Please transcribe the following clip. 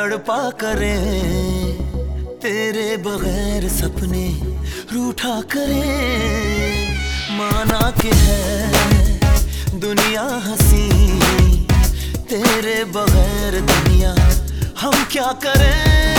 तड़पा करें, तेरे बगैर सपने रूठा करें। माना के है, दुनिया हसी, तेरे बगैर दुनिया हम क्या करें?